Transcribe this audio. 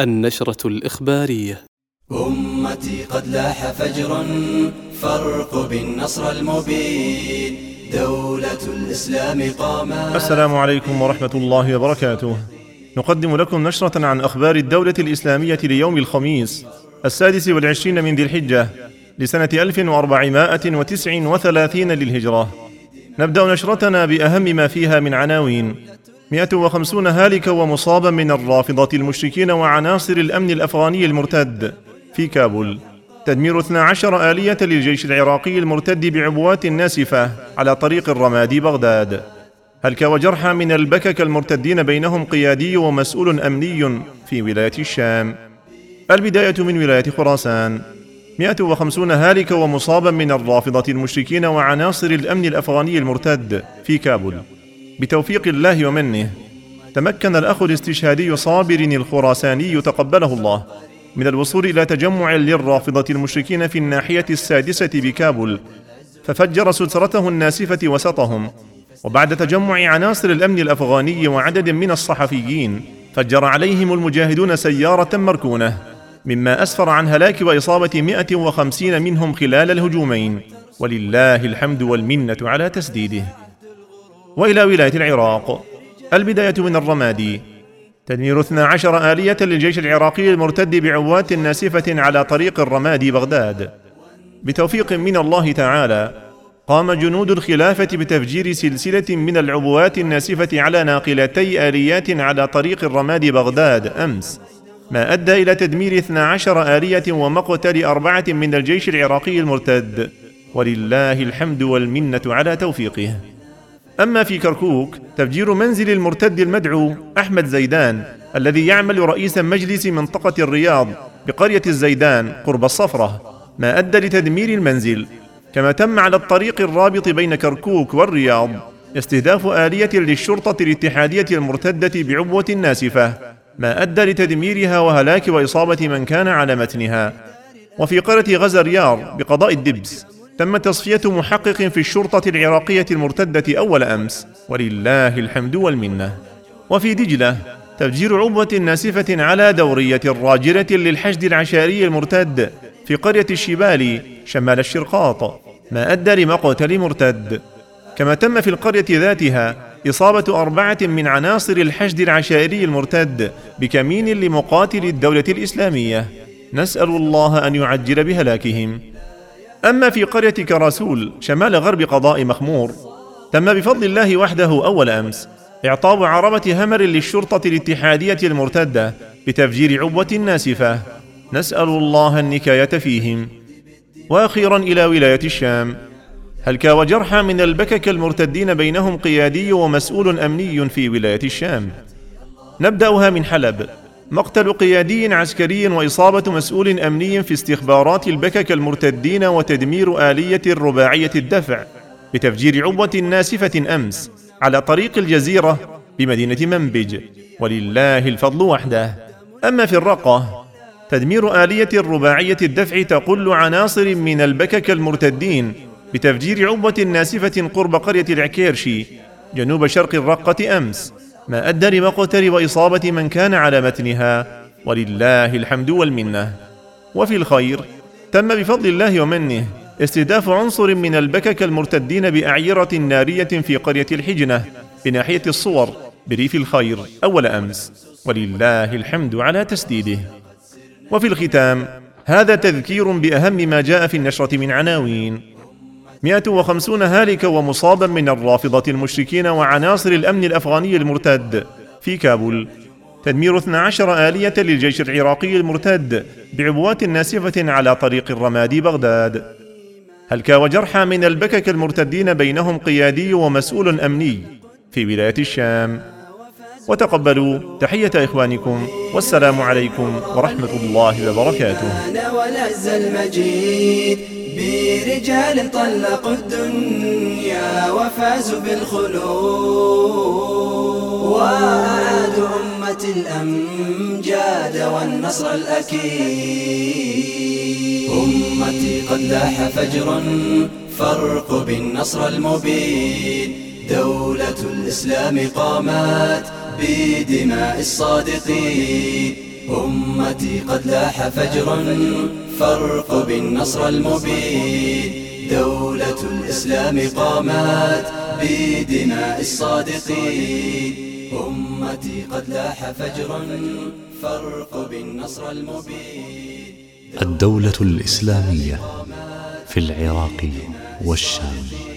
النشرة الإخبارية. أمتي قد لاح فجر فارق بالنصر المبين. دولة الإسلام قامت. السلام عليكم ورحمة الله وبركاته. نقدم لكم نشرة عن أخبار الدولة الإسلامية ليوم الخميس السادس والعشرين من ذي الحجة لسنة 1439 للهجرة. نبدأ نشرتنا بأهم ما فيها من عناوين. 150 هالكا ومصابا من الرافضة المشركين وعناصر الأمن الأفغاني المرتد في كابول. تدمير 12 آلية للجيش العراقي المرتد بعبوات ناسفة على طريق الرمادي بغداد. هلك وجرحى من البكك المرتدين بينهم قيادي ومسؤول أمني في ولاية الشام. البداية من ولاية خراسان. 150 هالك ومصابا من الرافضة المشركين وعناصر الأمن الأفغاني المرتد في كابول. بتوفيق الله ومنه. تمكن الأخ الاستشهادي صابر الخراساني تقبله الله. من الوصول إلى تجمع للرافضة المشركين في الناحية السادسة بكابول ففجر سترته الناسفة وسطهم. وبعد تجمع عناصر الأمن الأفغاني وعدد من الصحفيين فجر عليهم المجاهدون سيارة مركونة مما أسفر عن هلاك وإصابة 150 منهم خلال الهجومين. ولله الحمد والمنة على تسديده. وإلى ولاية العراق. البداية من الرمادي. تدمير 12 آلية للجيش العراقي المرتد بعوات ناسفة على طريق الرمادي بغداد. بتوفيق من الله تعالى قام جنود الخلافة بتفجير سلسلة من العبوات الناسفة على ناقلتي آليات على طريق الرمادي بغداد أمس. ما أدى إلى تدمير 12 آلية ومقتل أربعة من الجيش العراقي المرتد. ولله الحمد والمنة على توفيقه. أما في كركوك تفجير منزل المرتد المدعو أحمد زيدان الذي يعمل رئيس مجلس منطقة الرياض بقرية الزيدان قرب الصفرة ما أدى لتدمير المنزل. كما تم على الطريق الرابط بين كركوك والرياض استهداف آلية للشرطة الاتحادية المرتدة بعبوة ناسفة ما أدى لتدميرها وهلاك وإصابة من كان على متنها. وفي قرية غزريار بقضاء الدبس. تم تصفية محقق في الشرطة العراقية المرتدة أول أمس ولله الحمد والمنة. وفي دجلة تفجير عبوة ناسفة على دورية راجرة للحشد العشائري المرتد في قرية الشبالي شمال الشرقاط ما أدى لمقتل مرتد. كما تم في القرية ذاتها إصابة أربعة من عناصر الحشد العشائري المرتد بكمين لمقاتل الدولة الإسلامية. نسأل الله أن يعجل بهلاكهم. أما في قرية كراسول شمال غرب قضاء مخمور تم بفضل الله وحده أول أمس إعطاب عربة همر للشرطة الاتحادية المرتدة بتفجير عبوة ناسفة. نسأل الله النكاية فيهم. وأخيرا إلى ولاية الشام. هلكا وجرحى من البكك المرتدين بينهم قيادي ومسؤول أمني في ولاية الشام؟ نبدأها من حلب. مقتل قيادي عسكري وإصابة مسؤول أمني في استخبارات البكك المرتدين وتدمير آلية رباعية الدفع بتفجير عبوة ناسفة أمس على طريق الجزيرة بمدينة منبج. ولله الفضل وحده. أما في الرقة تدمير آلية رباعية الدفع تقل عناصر من البكك المرتدين بتفجير عبوة ناسفة قرب قرية العكيرشي جنوب شرق الرقة أمس. ما أدى لمقتل وإصابة من كان على متنها ولله الحمد والمنة. وفي الخير تم بفضل الله ومنه استهداف عنصر من البكك المرتدين بأعيرة نارية في قرية الحجنة بناحية الصور بريف الخير أول أمس. ولله الحمد على تسديده. وفي الختام هذا تذكير بأهم ما جاء في النشرة من عناوين. 150 هالك ومصابا من الرافضة المشركين وعناصر الأمن الأفغاني المرتد في كابول. تدمير 12 آلية للجيش العراقي المرتد بعبوات ناسفة على طريق الرمادي بغداد. هلكا وجرحى من البكك المرتدين بينهم قيادي ومسؤول أمني في ولاية الشام. وتقبلوا تحية إخوانكم والسلام عليكم ورحمة الله وبركاته. برجال طلقوا الدنيا وفازوا بالخلود. وأعادوا أمة الأمجاد والنصر الأكيد. أمتي قد لاح فجر فارق بالنصر المبين. دولة الإسلام قامت بدماء الصادقين. أمتي قد لاح فجر فارق بالنصر المبين. دولة الإسلام قامت بدماء الصادقين. أمتي قد لاح فجر فارق بالنصر المبين. الدولة الإسلامية في العراق والشام.